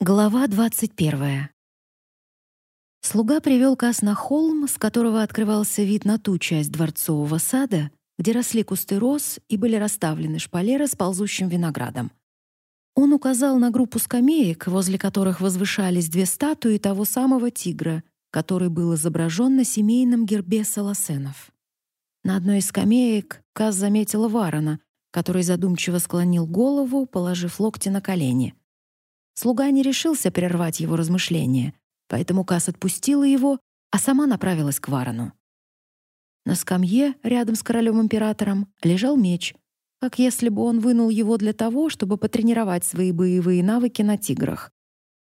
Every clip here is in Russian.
Глава 21. Слуга привел Кас на холм, с которого открывался вид на ту часть дворцового сада, где росли кусты роз и были расставлены шпалеры с ползущим виноградом. Он указал на группу скамеек, возле которых возвышались две статуи того самого тигра, который был изображен на семейном гербе Саласенов. На одной из скамеек Кас заметила Варона, который задумчиво склонил голову, положив локти на колени. Слуга не решился прервать его размышления, поэтому Кас отпустила его, а сама направилась к Варану. На скамье рядом с королем-императором лежал меч, как если бы он вынул его для того, чтобы потренировать свои боевые навыки на тиграх.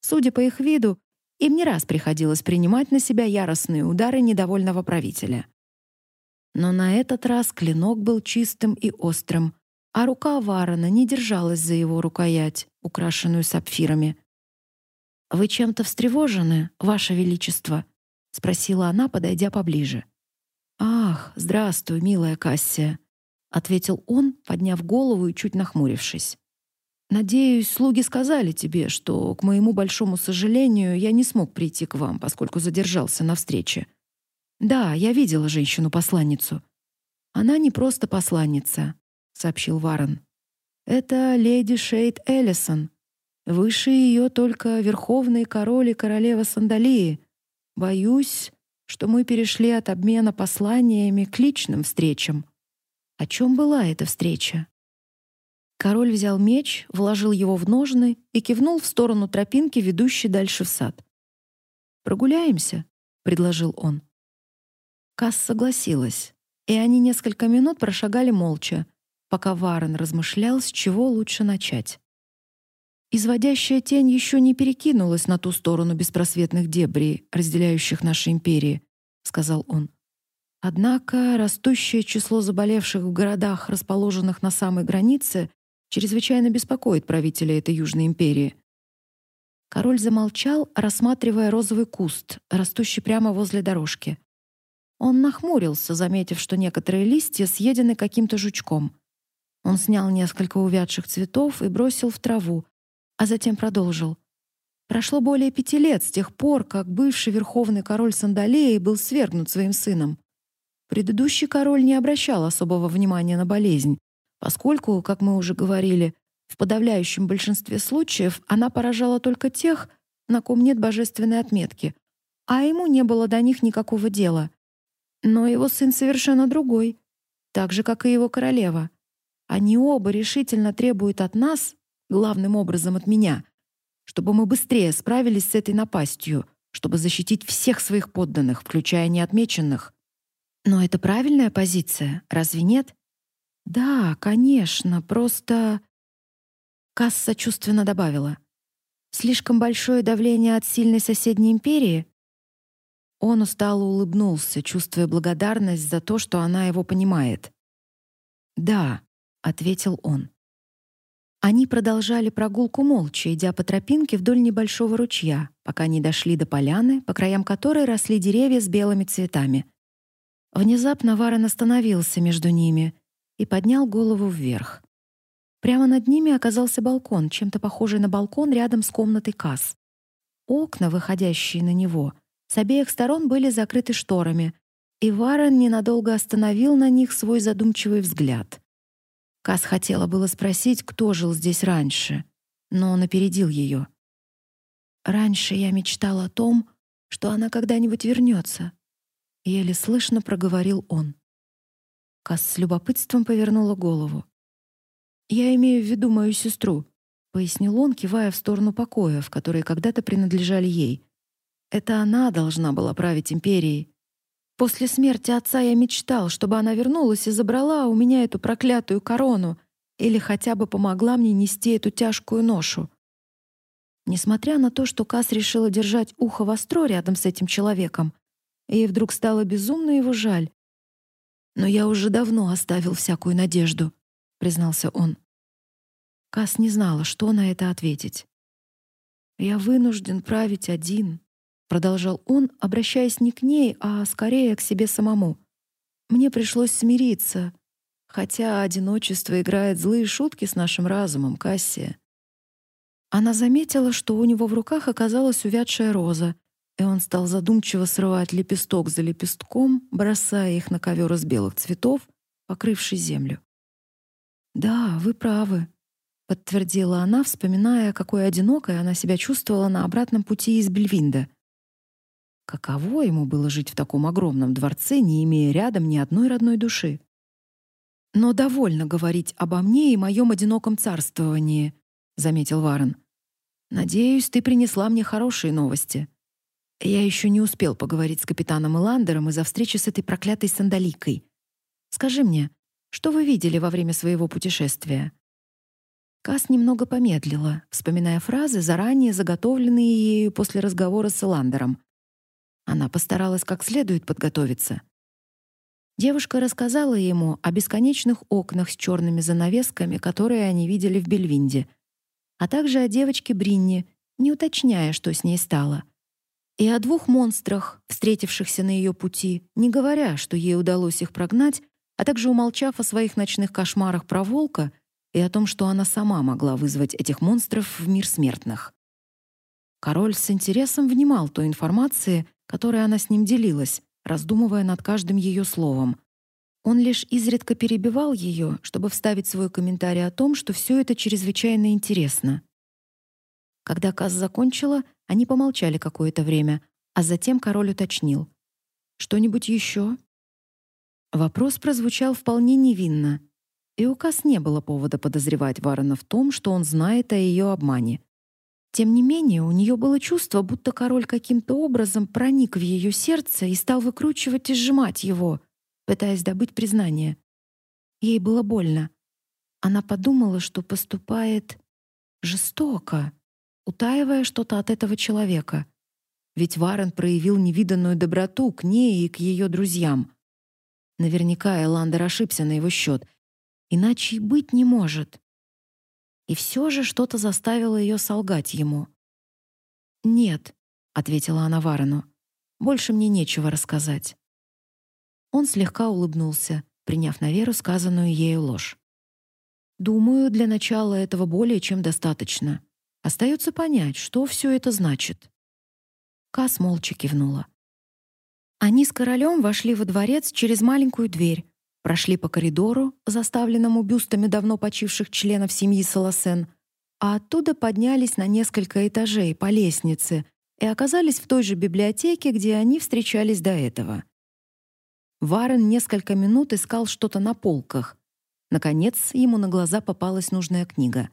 Судя по их виду, им не раз приходилось принимать на себя яростные удары недовольного правителя. Но на этот раз клинок был чистым и острым, а рука Варона не держалась за его рукоять, украшенную сапфирами. «Вы чем-то встревожены, Ваше Величество?» — спросила она, подойдя поближе. «Ах, здравствуй, милая Кассия», — ответил он, подняв голову и чуть нахмурившись. «Надеюсь, слуги сказали тебе, что, к моему большому сожалению, я не смог прийти к вам, поскольку задержался на встрече. Да, я видела женщину-посланницу. Она не просто посланница, сообщил Варен. Это леди Шейд Эллисон. Выше ее только верховный король и королева Сандалии. Боюсь, что мы перешли от обмена посланиями к личным встречам. О чем была эта встреча? Король взял меч, вложил его в ножны и кивнул в сторону тропинки, ведущей дальше в сад. «Прогуляемся», — предложил он. Касс согласилась, и они несколько минут прошагали молча, пока Варен размышлял, с чего лучше начать. Изводящая тень еще не перекинулась на ту сторону беспросветных дебрей, разделяющих наши империи, сказал он. Однако растущее число заболевших в городах, расположенных на самой границе, чрезвычайно беспокоит правителя этой Южной империи. Король замолчал, рассматривая розовый куст, растущий прямо возле дорожки. Он нахмурился, заметив, что некоторые листья съедены каким-то жучком. Он снял несколько увядших цветов и бросил в траву, а затем продолжил. Прошло более пяти лет с тех пор, как бывший верховный король Сандалеи был свергнут своим сыном. Предыдущий король не обращал особого внимания на болезнь, поскольку, как мы уже говорили, в подавляющем большинстве случаев она поражала только тех, на ком нет божественной отметки, а ему не было до них никакого дела. Но его сын совершенно другой, так же, как и его королева. Они оба решительно требуют от нас, главным образом от меня, чтобы мы быстрее справились с этой напастью, чтобы защитить всех своих подданных, включая неотмеченных. Но это правильная позиция, разве нет? Да, конечно, просто Касс сочувственно добавила: слишком большое давление от сильной соседней империи. Он устало улыбнулся, чувствуя благодарность за то, что она его понимает. Да, ответил он. Они продолжали прогулку молча, идя по тропинке вдоль небольшого ручья, пока не дошли до поляны, по краям которой росли деревья с белыми цветами. Внезапно Варен остановился между ними и поднял голову вверх. Прямо над ними оказался балкон, чем-то похожий на балкон рядом с комнатой Касс. Окна, выходящие на него, с обеих сторон были закрыты шторами, и Варен ненадолго остановил на них свой задумчивый взгляд. Кас хотела было спросить, кто жил здесь раньше, но он опередил ее. Раньше я мечтал о том, что она когда-нибудь вернется. Еле слышно проговорил он. Кас с любопытством повернула голову. Я имею в виду мою сестру, пояснил он, кивая в сторону покоев, которые когда-то принадлежали ей. Это она должна была править империей, После смерти отца я мечтал, чтобы она вернулась и забрала у меня эту проклятую корону или хотя бы помогла мне нести эту тяжкую ношу. Несмотря на то, что Кас решила держать ухо востро рядом с этим человеком, ей вдруг стало безумно его жаль. «Но я уже давно оставил всякую надежду», — признался он. Кас не знала, что на это ответить. «Я вынужден править один», продолжал он, обращаясь не к ней, а скорее к себе самому. Мне пришлось смириться, хотя одиночество играет злые шутки с нашим разумом, Кассия. Она заметила, что у него в руках оказалась увядшая роза, и он стал задумчиво срывать лепесток за лепестком, бросая их на ковер из белых цветов, покрывший землю. «Да, вы правы», — подтвердила она, вспоминая, какой одинокой она себя чувствовала на обратном пути из Бельвинда. Каково ему было жить в таком огромном дворце, не имея рядом ни одной родной души? «Но довольно говорить обо мне и моем одиноком царствовании», — заметил Варен. «Надеюсь, ты принесла мне хорошие новости. Я еще не успел поговорить с капитаном Иландером из-за встречи с этой проклятой сандаликой. Скажи мне, что вы видели во время своего путешествия?» Кас немного помедлила, вспоминая фразы, заранее заготовленные ею после разговора с Иландером. Она постаралась как следует подготовиться. Девушка рассказала ему о бесконечных окнах с черными занавесками, которые они видели в Бельвинде, а также о девочке Бринни, не уточняя, что с ней стало. И о двух монстрах, встретившихся на ее пути, не говоря, что ей удалось их прогнать, а также умолчав о своих ночных кошмарах про волка и о том, что она сама могла вызвать этих монстров в мир смертных. Король с интересом внимал той информации, которой она с ним делилась, раздумывая над каждым ее словом. Он лишь изредка перебивал ее, чтобы вставить свой комментарий о том, что все это чрезвычайно интересно. Когда Каз закончила, они помолчали какое-то время, а затем король уточнил: "Что-нибудь еще?" Вопрос прозвучал вполне невинно, и у Каз не было повода подозревать Варена в том, что он знает о ее обмане. Тем не менее, у нее было чувство, будто король каким-то образом проник в ее сердце и стал выкручивать и сжимать его, пытаясь добыть признание. Ей было больно. Она подумала, что поступает жестоко, утаивая что-то от этого человека. Ведь Варен проявил невиданную доброту к ней и к ее друзьям. Наверняка Эландер ошибся на его счет. Иначе и быть не может. И все же что-то заставило ее солгать ему. «Нет», — ответила она Варену, — «больше мне нечего рассказать». Он слегка улыбнулся, приняв на веру сказанную ею ложь. «Думаю, для начала этого более чем достаточно. Остается понять, что все это значит». Кас молча кивнула. Они с королем вошли во дворец через маленькую дверь, прошли по коридору, заставленному бюстами давно почивших членов семьи Саласен, а оттуда поднялись на несколько этажей по лестнице и оказались в той же библиотеке, где они встречались до этого. Варен несколько минут искал что-то на полках. Наконец, ему на глаза попалась нужная книга.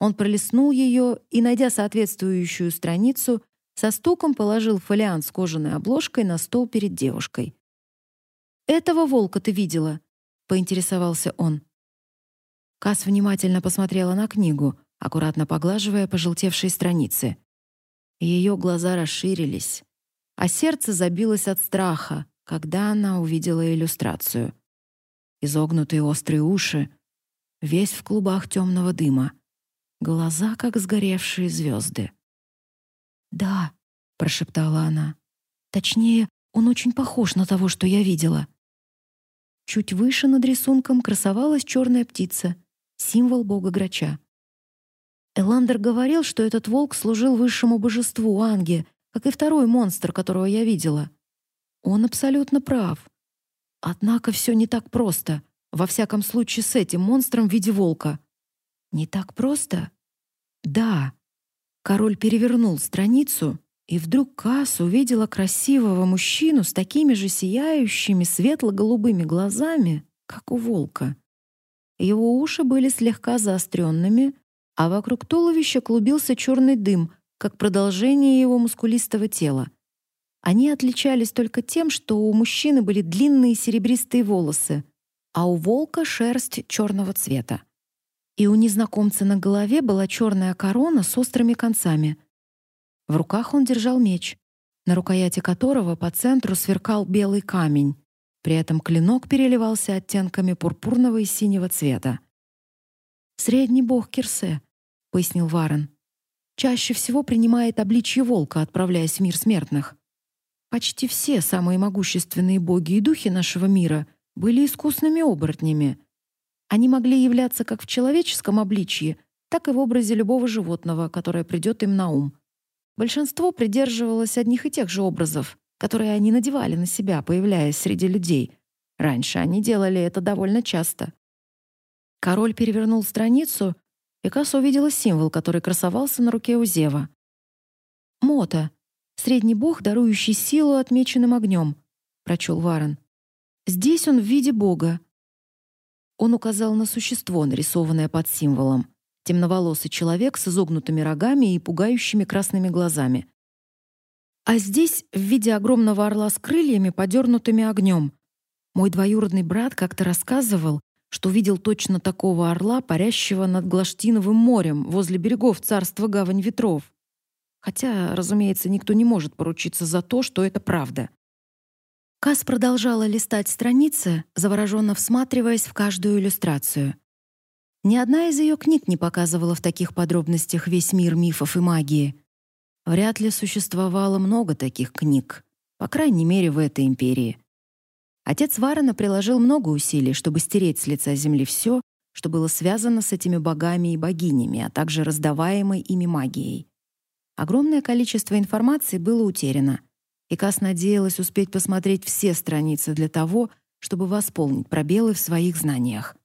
Он пролистнул ее и, найдя соответствующую страницу, со стуком положил фолиант с кожаной обложкой на стол перед девушкой. Этого волка ты видела?» — поинтересовался он. Кас внимательно посмотрела на книгу, аккуратно поглаживая пожелтевшие страницы. Ее глаза расширились, а сердце забилось от страха, когда она увидела иллюстрацию. Изогнутые острые уши, весь в клубах темного дыма, глаза как сгоревшие звезды. «Да», — прошептала она. «Точнее, он очень похож на того, что я видела. Чуть выше над рисунком красовалась черная птица, символ бога грача. Эландер говорил, что этот волк служил высшему божеству Анге, как и второй монстр, которого я видела. Он абсолютно прав. Однако все не так просто, во всяком случае с этим монстром в виде волка. Не так просто? Да. Король перевернул страницу и вдруг Кас увидела красивого мужчину с такими же сияющими светло-голубыми глазами, как у волка. Его уши были слегка заостренными, а вокруг туловища клубился черный дым, как продолжение его мускулистого тела. Они отличались только тем, что у мужчины были длинные серебристые волосы, а у волка шерсть черного цвета. И у незнакомца на голове была черная корона с острыми концами — в руках он держал меч, на рукояти которого по центру сверкал белый камень. При этом клинок переливался оттенками пурпурного и синего цвета. «Средний бог Кирсе», — пояснил Варен. «Чаще всего принимает обличье волка, отправляясь в мир смертных. Почти все самые могущественные боги и духи нашего мира были искусными оборотнями. Они могли являться как в человеческом обличье, так и в образе любого животного, которое придет им на ум. Большинство придерживалось одних и тех же образов, которые они надевали на себя, появляясь среди людей. Раньше они делали это довольно часто. Король перевернул страницу, и Касса увидела символ, который красовался на руке у Зева. «Мота. Средний бог, дарующий силу отмеченным огнем», — прочел Варен. «Здесь он в виде бога». Он указал на существо, нарисованное под символом. Темноволосый человек с изогнутыми рогами и пугающими красными глазами. А здесь в виде огромного орла с крыльями, подернутыми огнем. Мой двоюродный брат как-то рассказывал, что видел точно такого орла, парящего над Глаштиновым морем возле берегов царства Гавань Ветров. Хотя, разумеется, никто не может поручиться за то, что это правда. Кас продолжала листать страницы, завороженно всматриваясь в каждую иллюстрацию. Ни одна из ее книг не показывала в таких подробностях весь мир мифов и магии. Вряд ли существовало много таких книг, по крайней мере, в этой империи. Отец Варена приложил много усилий, чтобы стереть с лица земли все, что было связано с этими богами и богинями, а также раздаваемой ими магией. Огромное количество информации было утеряно, и Кас надеялась успеть посмотреть все страницы для того, чтобы восполнить пробелы в своих знаниях.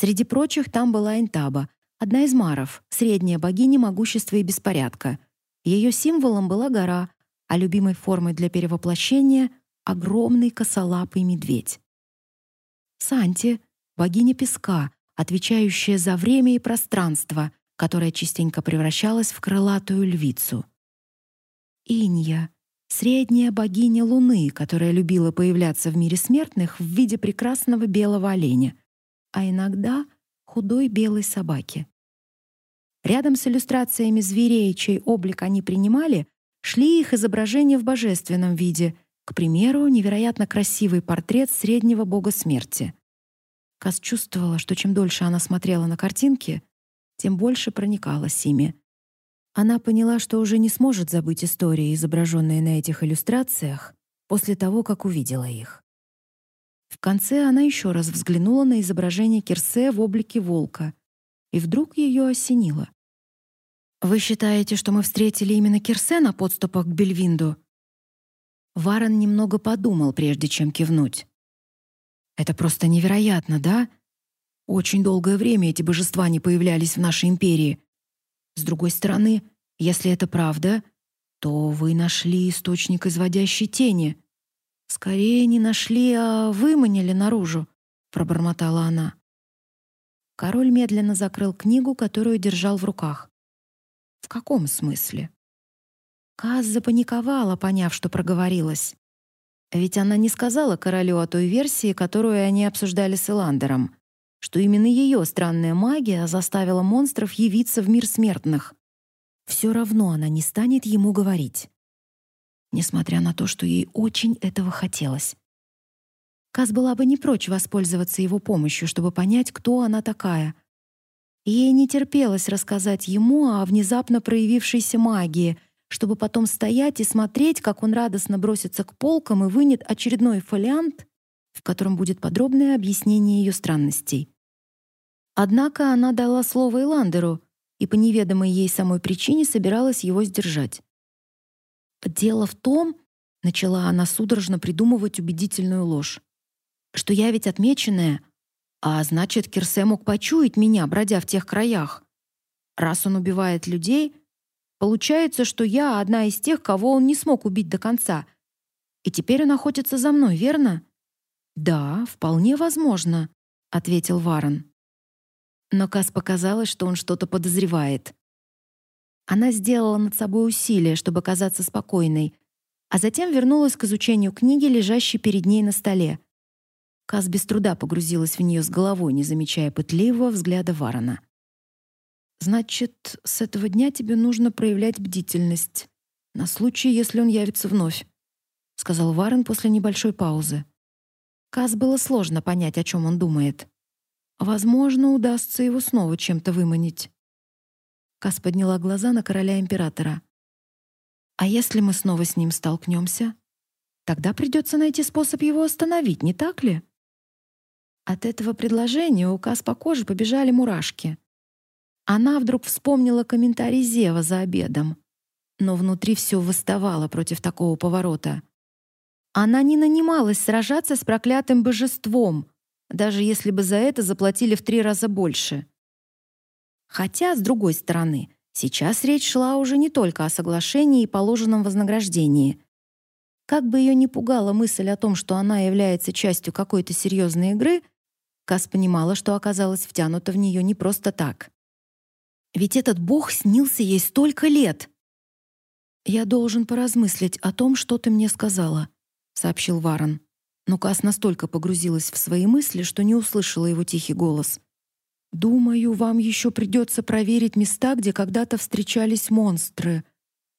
Среди прочих там была Интаба, одна из маров, средняя богиня могущества и беспорядка. Ее символом была гора, а любимой формой для перевоплощения огромный косолапый медведь. Санти — богиня песка, отвечающая за время и пространство, которая частенько превращалась в крылатую львицу. Инья — средняя богиня луны, которая любила появляться в мире смертных в виде прекрасного белого оленя, а иногда худой белой собаки. Рядом с иллюстрациями зверей, чей облик они принимали, шли их изображения в божественном виде — к примеру, невероятно красивый портрет среднего бога смерти. Кас чувствовала, что чем дольше она смотрела на картинки, тем больше проникалась ими. Она поняла, что уже не сможет забыть истории, изображенные на этих иллюстрациях, после того, как увидела их. В конце она еще раз взглянула на изображение Кирсе в облике волка, и вдруг ее осенило. «Вы считаете, что мы встретили именно Кирсе на подступах к Бельвинду?» Варон немного подумал, прежде чем кивнуть. Это просто невероятно, да? Очень долгое время эти божества не появлялись в нашей империи. С другой стороны, если это правда, то вы нашли источник изводящей тени. Скорее не нашли, а выманили наружу, пробормотала она. Король медленно закрыл книгу, которую держал в руках. В каком смысле? Каз запаниковала, поняв, что проговорилась. Ведь она не сказала королю о той версии, которую они обсуждали с Эландером, что именно ее странная магия заставила монстров явиться в мир смертных. Все равно она не станет ему говорить. Несмотря на то, что ей очень этого хотелось. Каз была бы не прочь воспользоваться его помощью, чтобы понять, кто она такая. Ей не терпелось рассказать ему о внезапно проявившейся магии — чтобы потом стоять и смотреть, как он радостно бросится к полкам и вынет очередной фолиант, в котором будет подробное объяснение ее странностей. Однако она дала слово Иландеру и по неведомой ей самой причине собиралась его сдержать. «Дело в том», — начала она судорожно придумывать убедительную ложь, «что я ведь отмеченная, а значит, Кирсе мог почуять меня, бродя в тех краях. Раз он убивает людей, Получается, что я одна из тех, кого он не смог убить до конца. И теперь он охотится за мной, верно? Да, вполне возможно, ответил Варон. Но Кас показалось, что он что-то подозревает. Она сделала над собой усилие, чтобы казаться спокойной, а затем вернулась к изучению книги, лежащей перед ней на столе. Кас без труда погрузилась в нее с головой, не замечая пытливого взгляда Варона. Значит, с этого дня тебе нужно проявлять бдительность на случай, если он явится вновь, сказал Варен после небольшой паузы. Каз было сложно понять, о чем он думает. Возможно, удастся его снова чем-то выманить. Каз подняла глаза на короля императора. А если мы снова с ним столкнемся? Тогда придется найти способ его остановить, не так ли? От этого предложения у Каз по коже побежали мурашки. Она вдруг вспомнила комментарий Зева за обедом. Но внутри все восставало против такого поворота. Она не нанималась сражаться с проклятым божеством, даже если бы за это заплатили в три раза больше. Хотя, с другой стороны, сейчас речь шла уже не только о соглашении и положенном вознаграждении. Как бы ее ни пугала мысль о том, что она является частью какой-то серьезной игры, Кас понимала, что оказалась втянута в нее не просто так. Ведь этот бог снился ей столько лет. «Я должен поразмыслить о том, что ты мне сказала», — сообщил Варон. Но Кас настолько погрузилась в свои мысли, что не услышала его тихий голос. «Думаю, вам еще придется проверить места, где когда-то встречались монстры,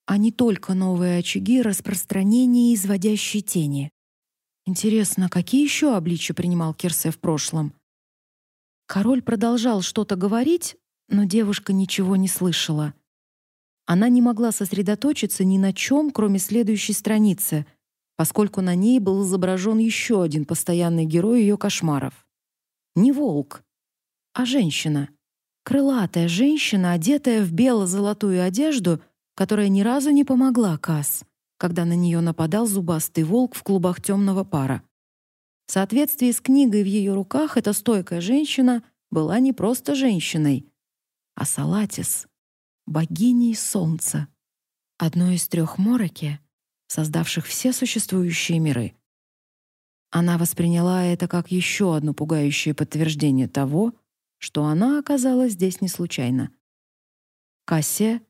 а не только новые очаги распространения изводящей тени. Интересно, какие еще обличия принимал Кирсе в прошлом?» Король продолжал что-то говорить, но девушка ничего не слышала. Она не могла сосредоточиться ни на чем, кроме следующей страницы, поскольку на ней был изображен еще один постоянный герой ее кошмаров. Не волк, а женщина. Крылатая женщина, одетая в бело-золотую одежду, которая ни разу не помогла Кас, когда на нее нападал зубастый волк в клубах темного пара. В соответствии с книгой в ее руках эта стойкая женщина была не просто женщиной, а Салатис — богиней солнца, одной из трех Мороки, создавших все существующие миры. Она восприняла это как еще одно пугающее подтверждение того, что она оказалась здесь не случайно. Кассия...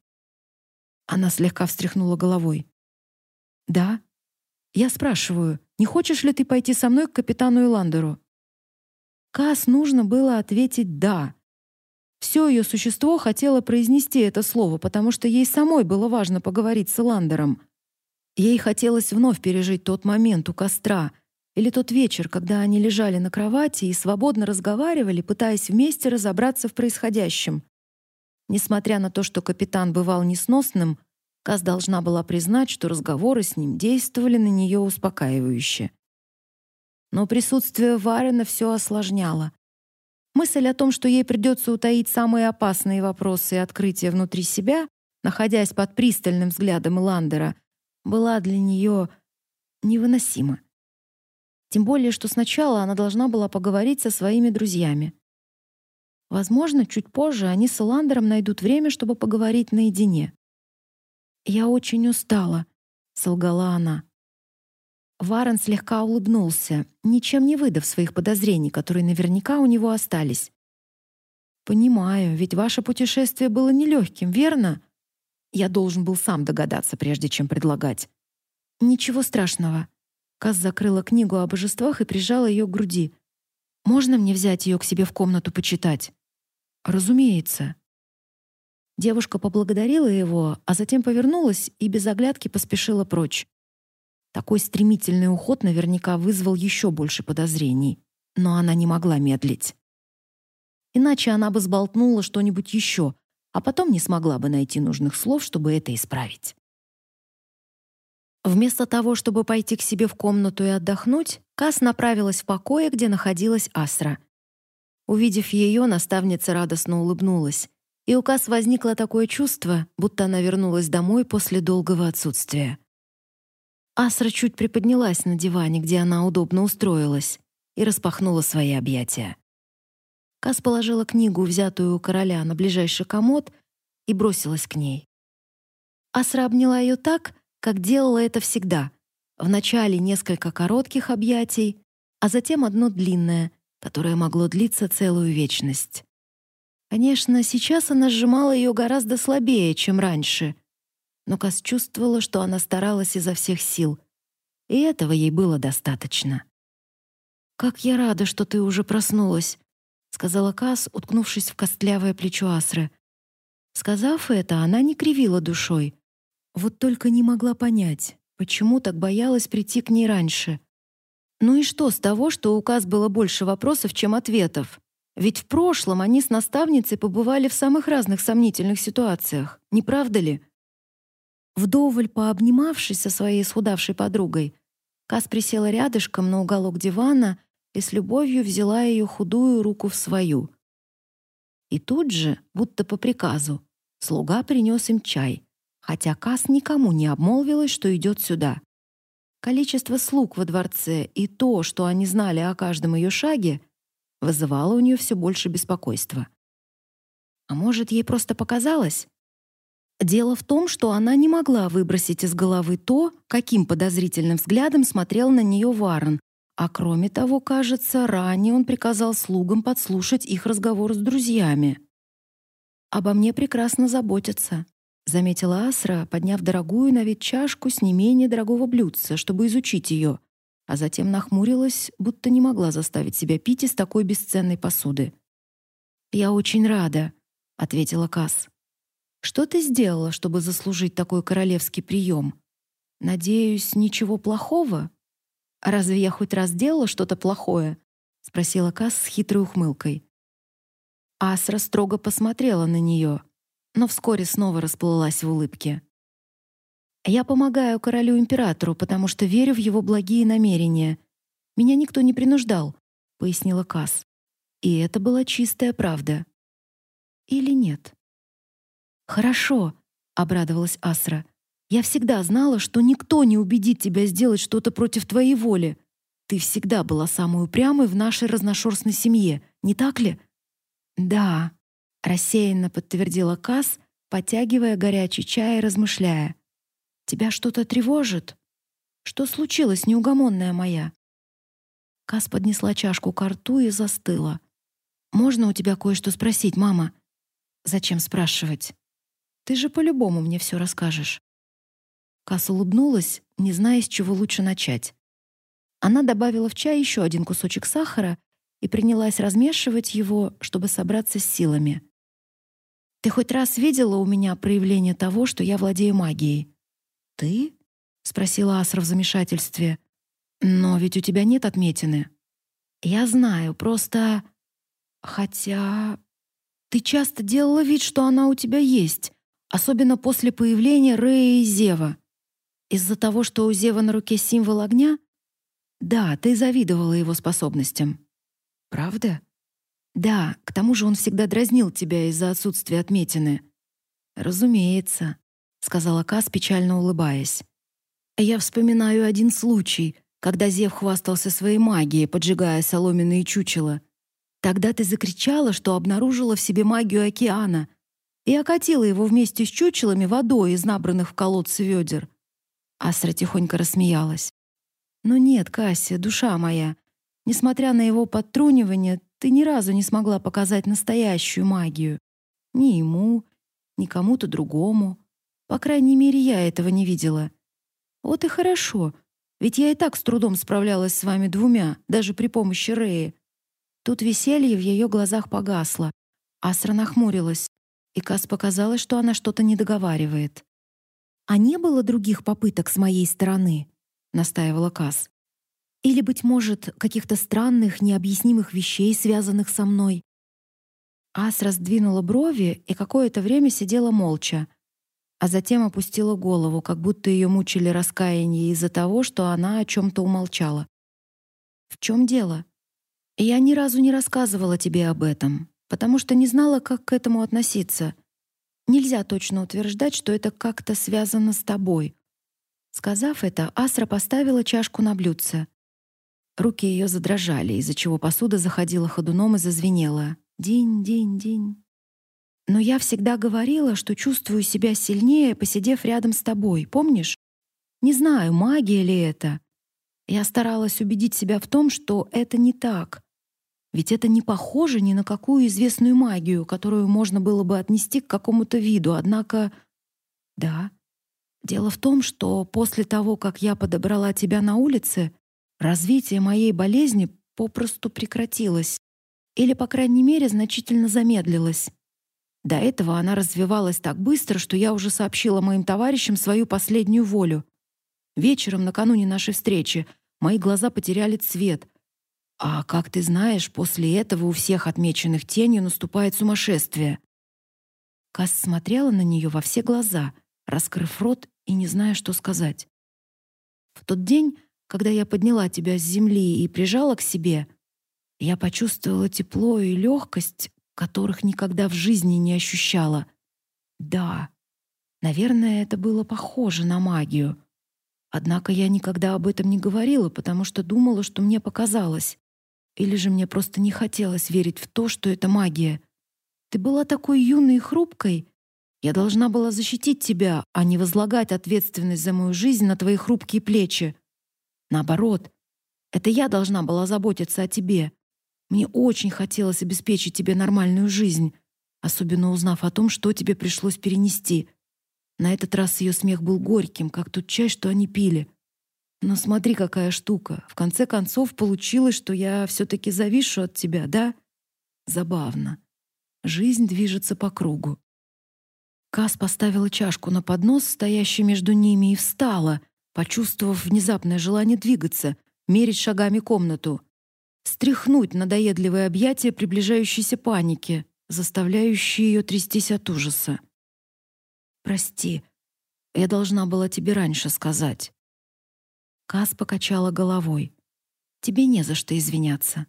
Она слегка встряхнула головой. «Да? Я спрашиваю, не хочешь ли ты пойти со мной к капитану Иландеру?» Кас нужно было ответить «да», все ее существо хотело произнести это слово, потому что ей самой было важно поговорить с Ландером. Ей хотелось вновь пережить тот момент у костра или тот вечер, когда они лежали на кровати и свободно разговаривали, пытаясь вместе разобраться в происходящем. Несмотря на то, что капитан бывал несносным, Каз должна была признать, что разговоры с ним действовали на нее успокаивающе. Но присутствие Варена все осложняло. Мысль о том, что ей придется утаить самые опасные вопросы и открытия внутри себя, находясь под пристальным взглядом Ландера, была для нее невыносима. Тем более, что сначала она должна была поговорить со своими друзьями. Возможно, чуть позже они с Ландером найдут время, чтобы поговорить наедине. «Я очень устала», — солгала она. Варен слегка улыбнулся, ничем не выдав своих подозрений, которые наверняка у него остались. «Понимаю, ведь ваше путешествие было нелегким, верно? Я должен был сам догадаться, прежде чем предлагать». «Ничего страшного». Каз закрыла книгу о божествах и прижала ее к груди. «Можно мне взять ее к себе в комнату почитать?» «Разумеется». Девушка поблагодарила его, а затем повернулась и без оглядки поспешила прочь. Такой стремительный уход наверняка вызвал еще больше подозрений, но она не могла медлить. Иначе она бы сболтнула что-нибудь еще, а потом не смогла бы найти нужных слов, чтобы это исправить. Вместо того, чтобы пойти к себе в комнату и отдохнуть, Кас направилась в покое, где находилась Асра. Увидев ее, наставница радостно улыбнулась, и у Кас возникло такое чувство, будто она вернулась домой после долгого отсутствия. Асра чуть приподнялась на диване, где она удобно устроилась, и распахнула свои объятия. Кас положила книгу, взятую у короля, на ближайший комод и бросилась к ней. Асра обняла ее так, как делала это всегда. Вначале несколько коротких объятий, а затем одно длинное, которое могло длиться целую вечность. Конечно, сейчас она сжимала ее гораздо слабее, чем раньше, но Кас чувствовала, что она старалась изо всех сил, и этого ей было достаточно. «Как я рада, что ты уже проснулась», — сказала Кас, уткнувшись в костлявое плечо Асры. Сказав это, она не кривила душой. Вот только не могла понять, почему так боялась прийти к ней раньше. Ну и что с того, что у Кас было больше вопросов, чем ответов? Ведь в прошлом они с наставницей побывали в самых разных сомнительных ситуациях, не правда ли? Вдоволь пообнимавшись со своей исхудавшей подругой, Кас присела рядышком на уголок дивана и с любовью взяла ее худую руку в свою. И тут же, будто по приказу, слуга принес им чай, хотя Кас никому не обмолвилась, что идет сюда. Количество слуг во дворце и то, что они знали о каждом ее шаге, вызывало у нее все больше беспокойства. А может, ей просто показалось? Дело в том, что она не могла выбросить из головы то, каким подозрительным взглядом смотрел на нее Варен, а кроме того, кажется, ранее он приказал слугам подслушать их разговор с друзьями. «Обо мне прекрасно заботятся», — заметила Асра, подняв дорогую на вид чашку с не менее дорогого блюдца, чтобы изучить ее, а затем нахмурилась, будто не могла заставить себя пить из такой бесценной посуды. «Я очень рада», — ответила Кас. Что ты сделала, чтобы заслужить такой королевский прием? Надеюсь, ничего плохого? Разве я хоть раз делала что-то плохое? спросила Кас с хитрой ухмылкой. Асра строго посмотрела на нее, но вскоре снова расплылась в улыбке. Я помогаю королю-императору, потому что верю в его благие намерения. Меня никто не принуждал, пояснила Кас. И это была чистая правда. Или нет? «Хорошо», — обрадовалась Асра. «Я всегда знала, что никто не убедит тебя сделать что-то против твоей воли. Ты всегда была самой упрямой в нашей разношерстной семье, не так ли?» «Да», — рассеянно подтвердила Кас, потягивая горячий чай и размышляя. «Тебя что-то тревожит? Что случилось, неугомонная моя?» Кас поднесла чашку к рту и застыла. «Можно у тебя кое-что спросить, мама?» «Зачем спрашивать?» Ты же по-любому мне все расскажешь». Касс улыбнулась, не зная, с чего лучше начать. Она добавила в чай еще один кусочек сахара и принялась размешивать его, чтобы собраться с силами. «Ты хоть раз видела у меня проявление того, что я владею магией?» «Ты?» — спросила Асра в замешательстве. «Но ведь у тебя нет отметины». «Я знаю, просто...» «Хотя...» «Ты часто делала вид, что она у тебя есть, особенно после появления Рэя и Зева. Из-за того, что у Зева на руке символ огня? Да, ты завидовала его способностям. Правда? Да, к тому же он всегда дразнил тебя из-за отсутствия отметины. Разумеется, сказала Кас, печально улыбаясь. Я вспоминаю один случай, когда Зев хвастался своей магией, поджигая соломенные чучела. Тогда ты закричала, что обнаружила в себе магию океана — и окатила его вместе с чучелами водой из набранных в колодце ведер. Астра тихонько рассмеялась. «Но нет, Кассия, душа моя, несмотря на его подтрунивание, ты ни разу не смогла показать настоящую магию. Ни ему, ни кому-то другому. По крайней мере, я этого не видела. Вот и хорошо, ведь я и так с трудом справлялась с вами двумя, даже при помощи Реи. Тут веселье в ее глазах погасло. Астра нахмурилась и Кас показалось, что она что-то не договаривает. А не было других попыток с моей стороны, настаивала Кас. Или быть может, каких-то странных, необъяснимых вещей, связанных со мной. Ас раздвинула брови и какое-то время сидела молча, а затем опустила голову, как будто ее мучили раскаяние из-за того, что она о чем то умолчала. В чем дело? Я ни разу не рассказывала тебе об этом, потому что не знала, как к этому относиться. Нельзя точно утверждать, что это как-то связано с тобой. Сказав это, Асра поставила чашку на блюдце. Руки ее задрожали, из-за чего посуда заходила ходуном и зазвенела. День. Но я всегда говорила, что чувствую себя сильнее, посидев рядом с тобой, помнишь? Не знаю, магия ли это. Я старалась убедить себя в том, что это не так. Ведь это не похоже ни на какую известную магию, которую можно было бы отнести к какому-то виду. Однако, да, дело в том, что после того, как я подобрала тебя на улице, развитие моей болезни попросту прекратилось. Или, по крайней мере, значительно замедлилось. До этого она развивалась так быстро, что я уже сообщила моим товарищам свою последнюю волю. Вечером, накануне нашей встречи, мои глаза потеряли цвет, а как ты знаешь, после этого у всех отмеченных тенью наступает сумасшествие. Кас смотрела на нее во все глаза, раскрыв рот и не зная, что сказать. В тот день, когда я подняла тебя с земли и прижала к себе, я почувствовала тепло и легкость, которых никогда в жизни не ощущала. Да, наверное, это было похоже на магию. Однако я никогда об этом не говорила, потому что думала, что мне показалось. Или же мне просто не хотелось верить в то, что это магия. Ты была такой юной и хрупкой. Я должна была защитить тебя, а не возлагать ответственность за мою жизнь на твои хрупкие плечи. Наоборот, это я должна была заботиться о тебе. Мне очень хотелось обеспечить тебе нормальную жизнь, особенно узнав о том, что тебе пришлось перенести. На этот раз ее смех был горьким, как тот чай, что они пили. Но смотри, какая штука. В конце концов получилось, что я все таки завишу от тебя, да? Забавно. Жизнь движется по кругу. Кас поставила чашку на поднос, стоящий между ними, и встала, почувствовав внезапное желание двигаться, мерить шагами комнату, стряхнуть надоедливое объятие приближающейся паники, заставляющей ее трястись от ужаса. «Прости, я должна была тебе раньше сказать». Кас покачала головой. «Тебе не за что извиняться».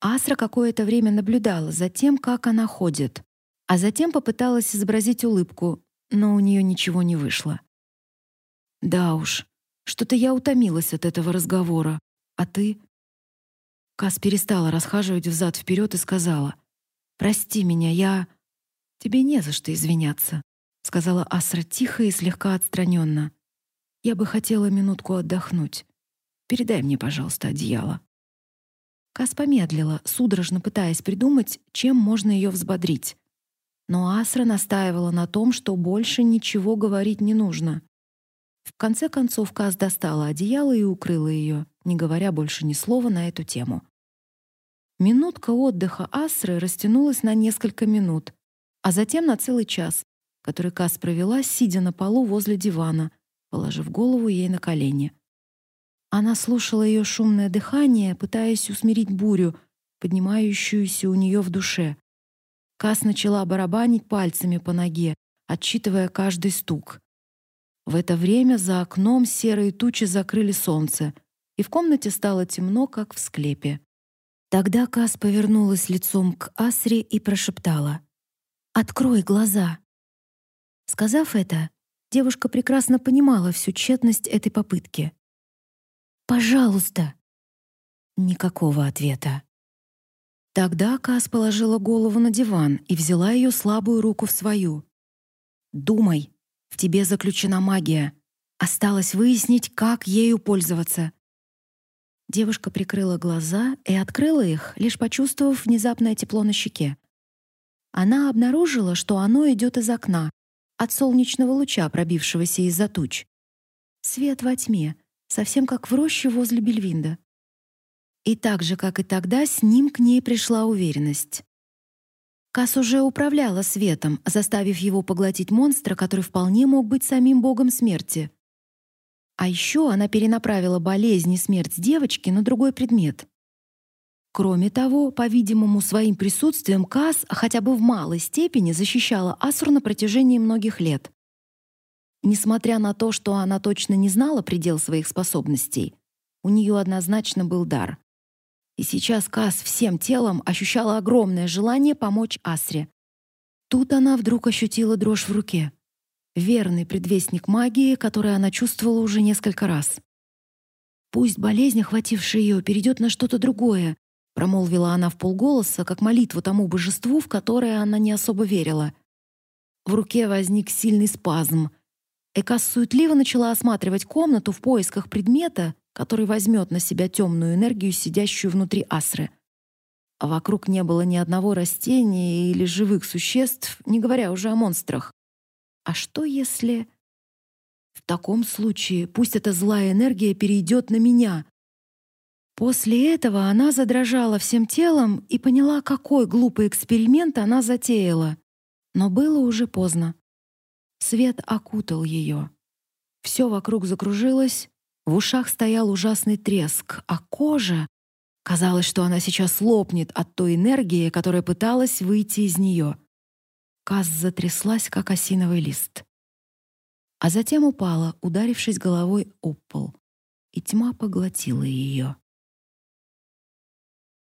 Асра какое-то время наблюдала за тем, как она ходит, а затем попыталась изобразить улыбку, но у нее ничего не вышло. «Да уж, что-то я утомилась от этого разговора. А ты?» Кас перестала расхаживать взад вперед и сказала, «Прости меня, я...» «Тебе не за что извиняться», — сказала Асра тихо и слегка отстраненно. Я бы хотела минутку отдохнуть. Передай мне, пожалуйста, одеяло. Кас помедлила, судорожно пытаясь придумать, чем можно ее взбодрить. Но Асра настаивала на том, что больше ничего говорить не нужно. В конце концов Кас достала одеяло и укрыла ее, не говоря больше ни слова на эту тему. Минутка отдыха Асры растянулась на несколько минут, а затем на целый час, который Кас провела, сидя на полу возле дивана, положив голову ей на колени. Она слушала ее шумное дыхание, пытаясь усмирить бурю, поднимающуюся у нее в душе. Кас начала барабанить пальцами по ноге, отсчитывая каждый стук. В это время за окном серые тучи закрыли солнце, и в комнате стало темно, как в склепе. Тогда Кас повернулась лицом к Асре и прошептала: "Открой глаза". Сказав это, Девушка прекрасно понимала всю тщетность этой попытки. «Пожалуйста!» Никакого ответа. Тогда Кас положила голову на диван и взяла ее слабую руку в свою. «Думай, в тебе заключена магия. Осталось выяснить, как ею пользоваться». Девушка прикрыла глаза и открыла их, лишь почувствовав внезапное тепло на щеке. Она обнаружила, что оно идет из окна, от солнечного луча, пробившегося из-за туч. Свет во тьме, совсем как в роще возле Бельвинда. И так же, как и тогда, с ним к ней пришла уверенность. Кас уже управляла светом, заставив его поглотить монстра, который вполне мог быть самим богом смерти. А еще она перенаправила болезнь и смерть девочки на другой предмет. Кроме того, по-видимому, своим присутствием Кас хотя бы в малой степени защищала Асур на протяжении многих лет. Несмотря на то, что она точно не знала предел своих способностей, у нее однозначно был дар. И сейчас Кас всем телом ощущала огромное желание помочь Асре. Тут она вдруг ощутила дрожь в руке. Верный предвестник магии, который она чувствовала уже несколько раз. Пусть болезнь, охватившая ее, перейдет на что-то другое, промолвила она в полголоса, как молитву тому божеству, в которое она не особо верила. В руке возник сильный спазм. Экас суетливо начала осматривать комнату в поисках предмета, который возьмет на себя темную энергию, сидящую внутри асры. А вокруг не было ни одного растения или живых существ, не говоря уже о монстрах. А что если... В таком случае пусть эта злая энергия перейдет на меня, После этого она задрожала всем телом и поняла, какой глупый эксперимент она затеяла. Но было уже поздно. Свет окутал ее. Все вокруг закружилось, в ушах стоял ужасный треск, а кожа... Казалось, что она сейчас лопнет от той энергии, которая пыталась выйти из нее. Каз затряслась, как осиновый лист. А затем упала, ударившись головой об пол, и тьма поглотила ее.